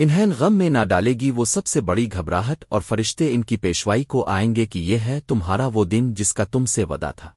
انہیں غم میں نہ ڈالے گی وہ سب سے بڑی گھبراہٹ اور فرشتے ان کی پیشوائی کو آئیں گے کہ یہ ہے تمہارا وہ دن جس کا تم سے ودا تھا۔